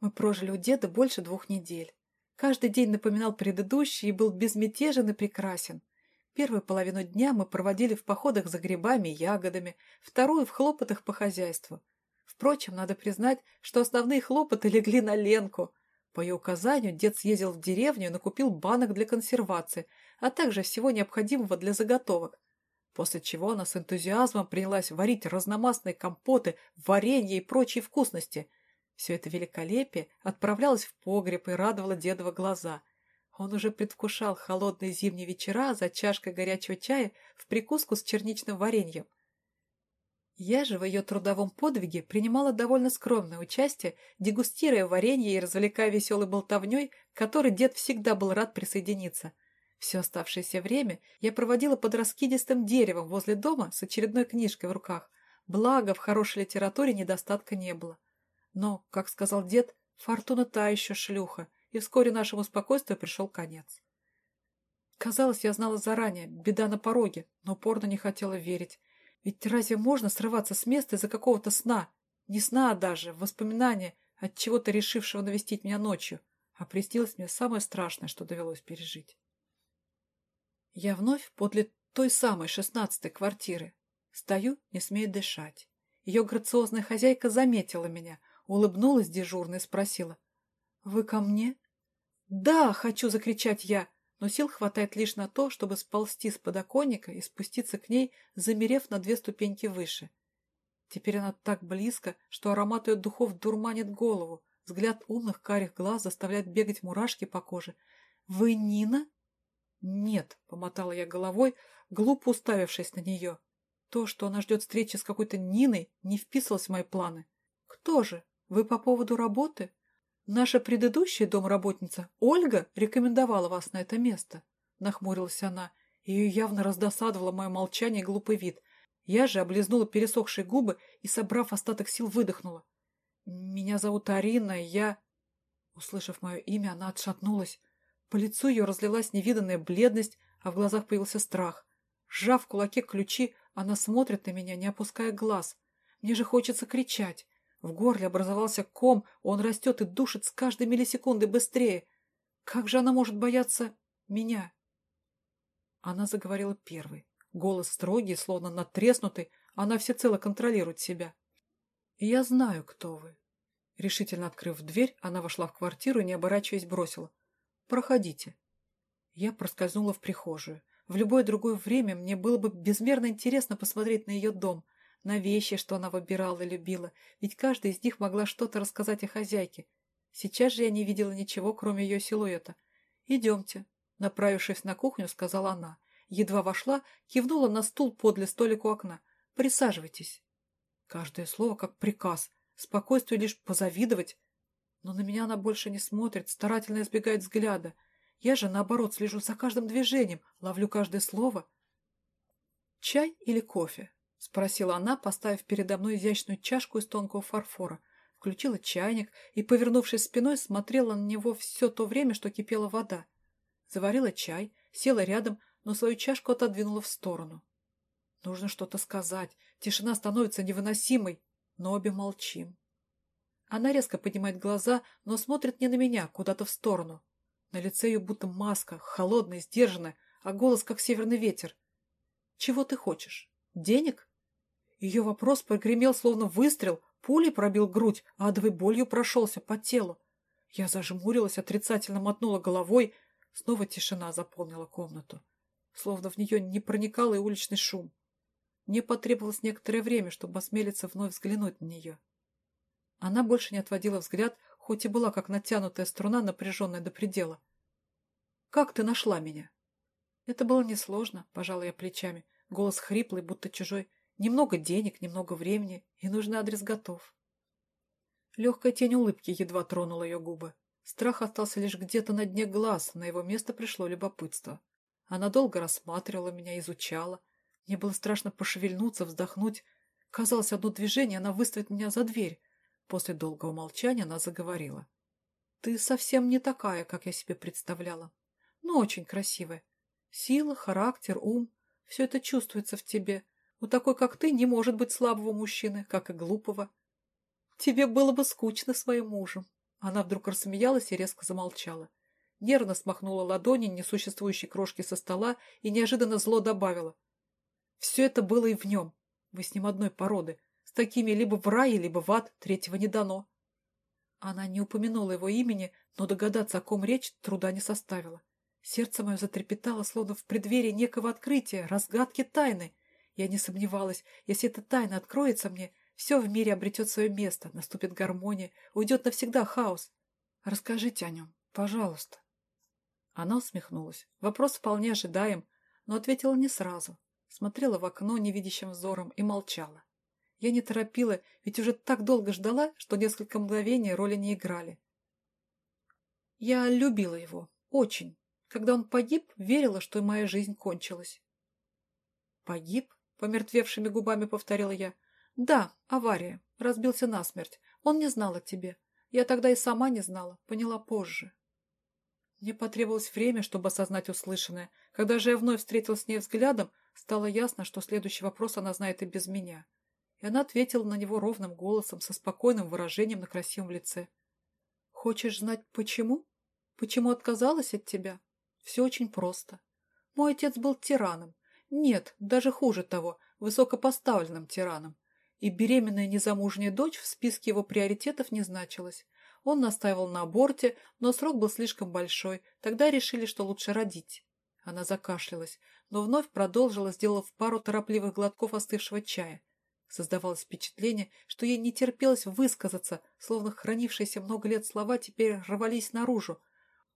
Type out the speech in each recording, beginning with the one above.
Мы прожили у деда больше двух недель. Каждый день напоминал предыдущий и был безмятежен и прекрасен. Первую половину дня мы проводили в походах за грибами и ягодами, вторую — в хлопотах по хозяйству. Впрочем, надо признать, что основные хлопоты легли на Ленку. По ее указанию дед съездил в деревню и накупил банок для консервации, а также всего необходимого для заготовок. После чего она с энтузиазмом принялась варить разномастные компоты, варенье и прочие вкусности. Все это великолепие отправлялось в погреб и радовало дедова глаза. Он уже предвкушал холодные зимние вечера за чашкой горячего чая в прикуску с черничным вареньем. Я же в ее трудовом подвиге принимала довольно скромное участие, дегустируя варенье и развлекая веселой болтовней, к которой дед всегда был рад присоединиться. Все оставшееся время я проводила под раскидистым деревом возле дома с очередной книжкой в руках. Благо, в хорошей литературе недостатка не было. Но, как сказал дед, фортуна та еще шлюха, и вскоре нашему спокойствию пришел конец. Казалось, я знала заранее, беда на пороге, но упорно не хотела верить. Ведь разве можно срываться с места из-за какого-то сна? Не сна, а даже, воспоминания от чего-то решившего навестить меня ночью. А приснилось мне самое страшное, что довелось пережить. Я вновь подле той самой шестнадцатой квартиры. Стою, не смею дышать. Ее грациозная хозяйка заметила меня, улыбнулась дежурно и спросила. «Вы ко мне?» «Да!» — хочу закричать я, но сил хватает лишь на то, чтобы сползти с подоконника и спуститься к ней, замерев на две ступеньки выше. Теперь она так близко, что аромат ее духов дурманит голову, взгляд умных карих глаз заставляет бегать мурашки по коже. «Вы Нина?» «Нет», — помотала я головой, глупо уставившись на нее. То, что она ждет встречи с какой-то Ниной, не вписывалось в мои планы. «Кто же? Вы по поводу работы?» «Наша предыдущая домработница, Ольга, рекомендовала вас на это место», — нахмурилась она. Ее явно раздосадовало мое молчание и глупый вид. Я же облизнула пересохшие губы и, собрав остаток сил, выдохнула. «Меня зовут Арина, я...» Услышав мое имя, она отшатнулась. По лицу ее разлилась невиданная бледность, а в глазах появился страх. Сжав в кулаке ключи, она смотрит на меня, не опуская глаз. Мне же хочется кричать. В горле образовался ком, он растет и душит с каждой миллисекунды быстрее. Как же она может бояться меня? Она заговорила первой. Голос строгий, словно натреснутый, она всецело контролирует себя. «Я знаю, кто вы». Решительно открыв дверь, она вошла в квартиру и, не оборачиваясь, бросила. «Проходите». Я проскользнула в прихожую. В любое другое время мне было бы безмерно интересно посмотреть на ее дом — на вещи, что она выбирала и любила, ведь каждая из них могла что-то рассказать о хозяйке. Сейчас же я не видела ничего, кроме ее силуэта. «Идемте», — направившись на кухню, сказала она. Едва вошла, кивнула на стул подле столика у окна. «Присаживайтесь». Каждое слово как приказ, спокойствию лишь позавидовать. Но на меня она больше не смотрит, старательно избегает взгляда. Я же, наоборот, слежу за каждым движением, ловлю каждое слово. «Чай или кофе?» — спросила она, поставив передо мной изящную чашку из тонкого фарфора. Включила чайник и, повернувшись спиной, смотрела на него все то время, что кипела вода. Заварила чай, села рядом, но свою чашку отодвинула в сторону. Нужно что-то сказать. Тишина становится невыносимой, но обе молчим. Она резко поднимает глаза, но смотрит не на меня, куда-то в сторону. На лице ее будто маска, холодная, сдержанная, а голос как северный ветер. «Чего ты хочешь? Денег?» Ее вопрос прогремел, словно выстрел, пулей пробил грудь, а адовой болью прошелся по телу. Я зажмурилась, отрицательно мотнула головой. Снова тишина заполнила комнату. Словно в нее не проникал и уличный шум. Мне потребовалось некоторое время, чтобы осмелиться вновь взглянуть на нее. Она больше не отводила взгляд, хоть и была как натянутая струна, напряженная до предела. «Как ты нашла меня?» Это было несложно, пожала я плечами. Голос хриплый, будто чужой. Немного денег, немного времени, и нужный адрес готов. Легкая тень улыбки едва тронула ее губы. Страх остался лишь где-то на дне глаз, на его место пришло любопытство. Она долго рассматривала меня, изучала. Мне было страшно пошевельнуться, вздохнуть. Казалось, одно движение, она выставит меня за дверь. После долгого молчания она заговорила. «Ты совсем не такая, как я себе представляла, но очень красивая. Сила, характер, ум — все это чувствуется в тебе, у такой, как ты, не может быть слабого мужчины, как и глупого. Тебе было бы скучно своим мужем. Она вдруг рассмеялась и резко замолчала. Нервно смахнула ладони несуществующей крошки со стола и неожиданно зло добавила. Все это было и в нем. Вы с ним одной породы. С такими либо в рае, либо в ад, третьего не дано. Она не упомянула его имени, но догадаться, о ком речь, труда не составила. Сердце мое затрепетало, словно в преддверии некого открытия, разгадки тайны. Я не сомневалась, если эта тайна откроется мне, все в мире обретет свое место, наступит гармония, уйдет навсегда хаос. Расскажите о нем, пожалуйста. Она усмехнулась. Вопрос вполне ожидаем, но ответила не сразу. Смотрела в окно невидящим взором и молчала. Я не торопила, ведь уже так долго ждала, что несколько мгновений роли не играли. Я любила его. Очень. Когда он погиб, верила, что моя жизнь кончилась. «Погиб?» — помертвевшими губами повторила я. «Да, авария. Разбился насмерть. Он не знал о тебе. Я тогда и сама не знала. Поняла позже». Мне потребовалось время, чтобы осознать услышанное. Когда же я вновь встретилась с ней взглядом, стало ясно, что следующий вопрос она знает и без меня. И она ответила на него ровным голосом, со спокойным выражением на красивом лице. «Хочешь знать, почему? Почему отказалась от тебя? Все очень просто. Мой отец был тираном. Нет, даже хуже того, высокопоставленным тираном. И беременная незамужняя дочь в списке его приоритетов не значилась. Он настаивал на аборте, но срок был слишком большой. Тогда решили, что лучше родить. Она закашлялась, но вновь продолжила, сделав пару торопливых глотков остывшего чая. Создавалось впечатление, что ей не терпелось высказаться, словно хранившиеся много лет слова теперь рвались наружу.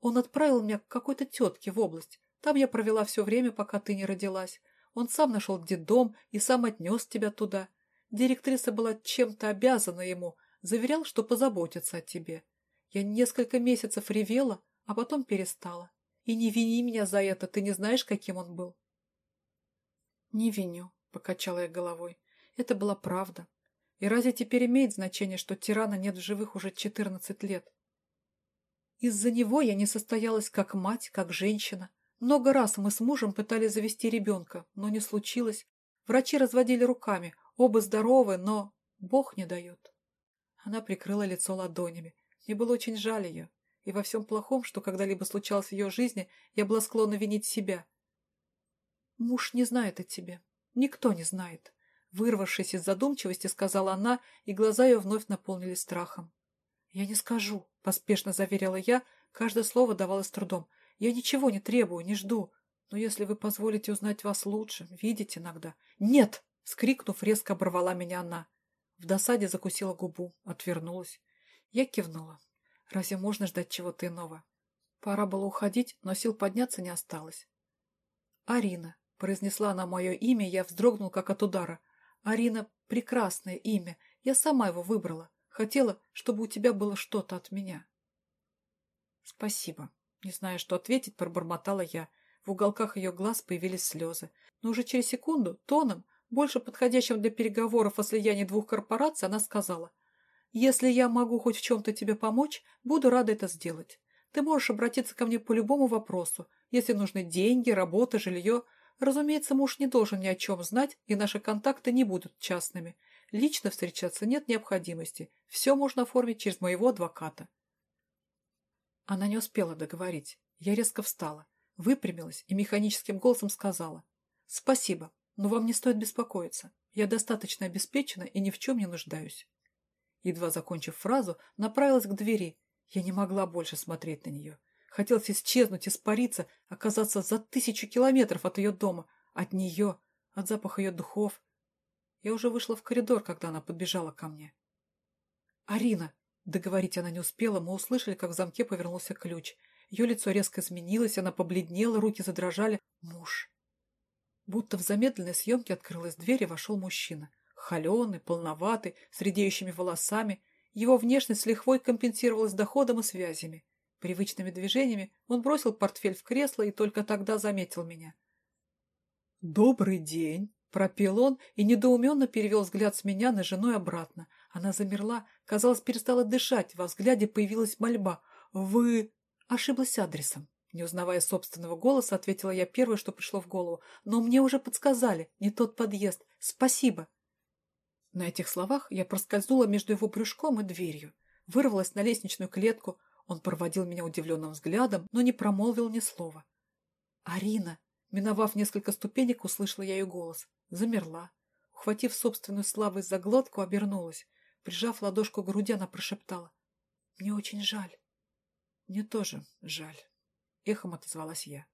Он отправил меня к какой-то тетке в область. Там я провела все время, пока ты не родилась. Он сам нашел детдом и сам отнес тебя туда. Директриса была чем-то обязана ему, заверял, что позаботится о тебе. Я несколько месяцев ревела, а потом перестала. И не вини меня за это, ты не знаешь, каким он был. Не виню, покачала я головой. Это была правда. И разве теперь имеет значение, что тирана нет в живых уже четырнадцать лет? Из-за него я не состоялась как мать, как женщина. Много раз мы с мужем пытались завести ребенка, но не случилось. Врачи разводили руками. Оба здоровы, но Бог не дает. Она прикрыла лицо ладонями. Мне было очень жаль ее. И во всем плохом, что когда-либо случалось в ее жизни, я была склонна винить себя. Муж не знает о тебе. Никто не знает. Вырвавшись из задумчивости, сказала она, и глаза ее вновь наполнились страхом. «Я не скажу», — поспешно заверила я, каждое слово давалось трудом. «Я ничего не требую, не жду. Но если вы позволите узнать вас лучше, видеть иногда...» «Нет!» — вскрикнув, резко оборвала меня она. В досаде закусила губу, отвернулась. Я кивнула. Разве можно ждать чего-то иного? Пора было уходить, но сил подняться не осталось. «Арина», — произнесла она мое имя, я вздрогнул, как от удара. Арина — прекрасное имя. Я сама его выбрала. Хотела, чтобы у тебя было что-то от меня. Спасибо. Не зная, что ответить, пробормотала я. В уголках ее глаз появились слезы. Но уже через секунду, тоном, больше подходящим для переговоров о слиянии двух корпораций, она сказала. «Если я могу хоть в чем-то тебе помочь, буду рада это сделать. Ты можешь обратиться ко мне по любому вопросу. Если нужны деньги, работа, жилье, Разумеется, муж не должен ни о чем знать, и наши контакты не будут частными. Лично встречаться нет необходимости. Все можно оформить через моего адвоката. Она не успела договорить. Я резко встала, выпрямилась и механическим голосом сказала. «Спасибо, но вам не стоит беспокоиться. Я достаточно обеспечена и ни в чем не нуждаюсь». Едва закончив фразу, направилась к двери. Я не могла больше смотреть на нее. Хотелось исчезнуть, испариться, оказаться за тысячу километров от ее дома, от нее, от запаха ее духов. Я уже вышла в коридор, когда она подбежала ко мне. «Арина!» Договорить она не успела, мы услышали, как в замке повернулся ключ. Ее лицо резко изменилось, она побледнела, руки задрожали. Муж. Будто в замедленной съемке открылась дверь и вошел мужчина. Холеный, полноватый, с редеющими волосами. Его внешность с лихвой компенсировалась доходом и связями. Привычными движениями он бросил портфель в кресло и только тогда заметил меня. «Добрый день!» — пропел он и недоуменно перевел взгляд с меня на жену и обратно. Она замерла, казалось, перестала дышать, во взгляде появилась мольба. «Вы...» Ошиблась адресом. Не узнавая собственного голоса, ответила я первое, что пришло в голову. «Но мне уже подсказали. Не тот подъезд. Спасибо!» На этих словах я проскользнула между его брюшком и дверью. вырвалась на лестничную клетку. Он проводил меня удивленным взглядом, но не промолвил ни слова. «Арина!» Миновав несколько ступенек, услышала я ее голос. Замерла. Ухватив собственную слабость за глотку, обернулась. Прижав ладошку к груди, она прошептала. «Мне очень жаль». «Мне тоже жаль», — эхом отозвалась я.